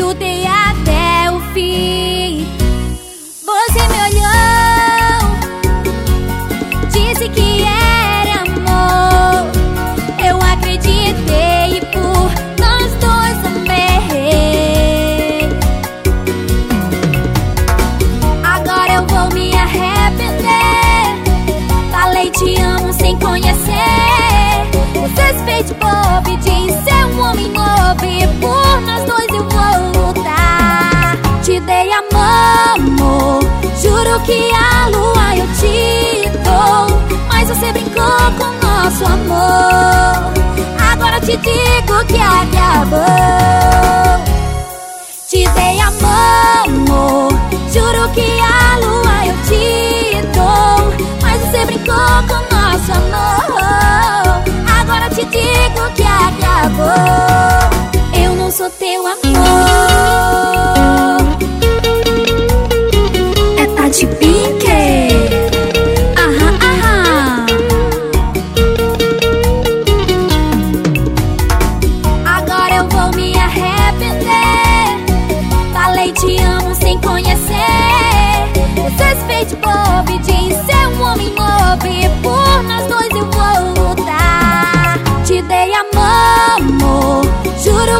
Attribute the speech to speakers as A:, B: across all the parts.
A: 路天涯 Que a lua eu te dou. Mas você brincou com nosso amor. Agora te digo que acabou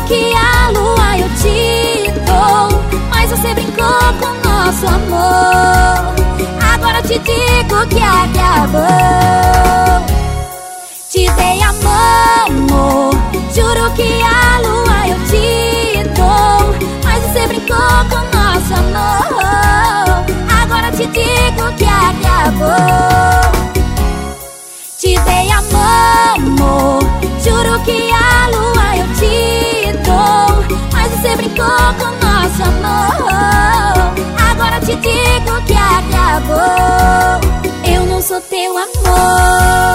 A: Juro que a lua eu te dou Mas você brincou com nosso amor. Te digo que acabou Te dei amor, juro que a lua eu te dou Mas você brincou com nosso amor. Agora te digo que acabou Te dei amor, sou teu amor.